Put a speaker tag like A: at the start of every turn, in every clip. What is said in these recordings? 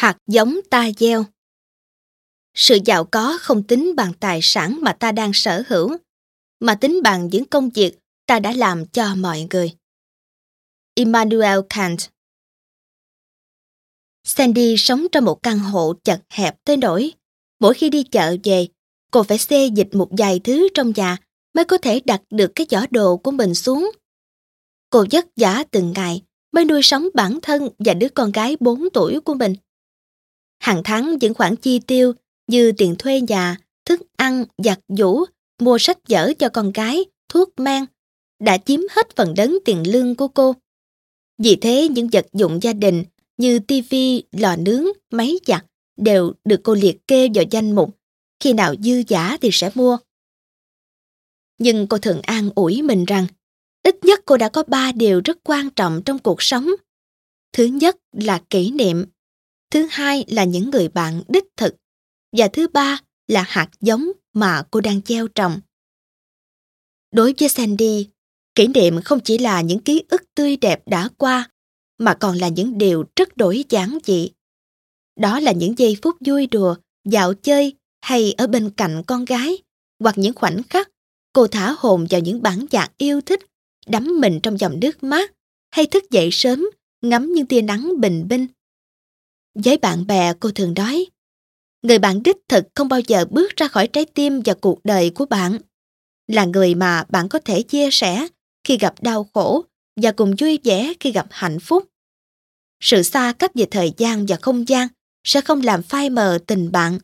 A: Hạt giống ta gieo Sự giàu có không tính bằng tài sản mà ta đang sở hữu, mà tính bằng những công việc ta đã làm cho mọi người. Immanuel Kant Sandy sống trong một căn hộ chật hẹp tới nỗi mỗi khi đi chợ về, cô phải xê dịch một vài thứ trong nhà mới có thể đặt được cái giỏ đồ của mình xuống. Cô vất vả từng ngày mới nuôi sống bản thân và đứa con gái 4 tuổi của mình. Hàng tháng những khoản chi tiêu như tiền thuê nhà, thức ăn, giặt giũ, mua sách vở cho con gái, thuốc men đã chiếm hết phần lớn tiền lương của cô. Vì thế những vật dụng gia đình như tivi, lò nướng, máy giặt đều được cô liệt kê vào danh mục. Khi nào dư giả thì sẽ mua. Nhưng cô thường an ủi mình rằng ít nhất cô đã có ba điều rất quan trọng trong cuộc sống. Thứ nhất là kỷ niệm. Thứ hai là những người bạn đích thực. Và thứ ba là hạt giống mà cô đang gieo trồng. Đối với Sandy, kỷ niệm không chỉ là những ký ức tươi đẹp đã qua, mà còn là những điều rất đổi giản dị. Đó là những giây phút vui đùa, dạo chơi hay ở bên cạnh con gái, hoặc những khoảnh khắc cô thả hồn vào những bản nhạc yêu thích, đắm mình trong dòng nước mát, hay thức dậy sớm, ngắm những tia nắng bình minh. Với bạn bè cô thường nói, người bạn đích thực không bao giờ bước ra khỏi trái tim và cuộc đời của bạn. Là người mà bạn có thể chia sẻ khi gặp đau khổ và cùng vui vẻ khi gặp hạnh phúc. Sự xa cách về thời gian và không gian sẽ không làm phai mờ tình bạn.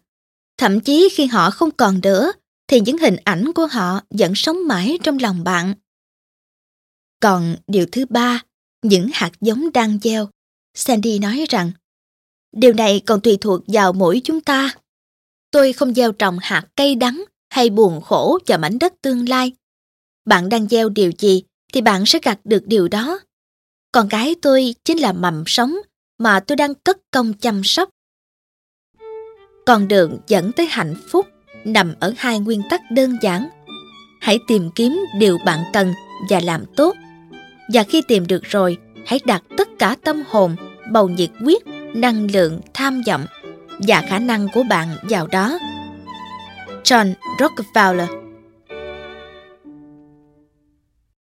A: Thậm chí khi họ không còn nữa, thì những hình ảnh của họ vẫn sống mãi trong lòng bạn. Còn điều thứ ba, những hạt giống đang gieo. Sandy nói rằng, điều này còn tùy thuộc vào mỗi chúng ta. Tôi không gieo trồng hạt cây đắng hay buồn khổ cho mảnh đất tương lai. Bạn đang gieo điều gì thì bạn sẽ gặt được điều đó. Con cái tôi chính là mầm sống mà tôi đang cất công chăm sóc. Con đường dẫn tới hạnh phúc nằm ở hai nguyên tắc đơn giản. Hãy tìm kiếm điều bạn cần và làm tốt. Và khi tìm được rồi, hãy đặt tất cả tâm hồn, bầu nhiệt quyết, năng lượng, tham vọng và khả năng của bạn vào đó. John Rockefeller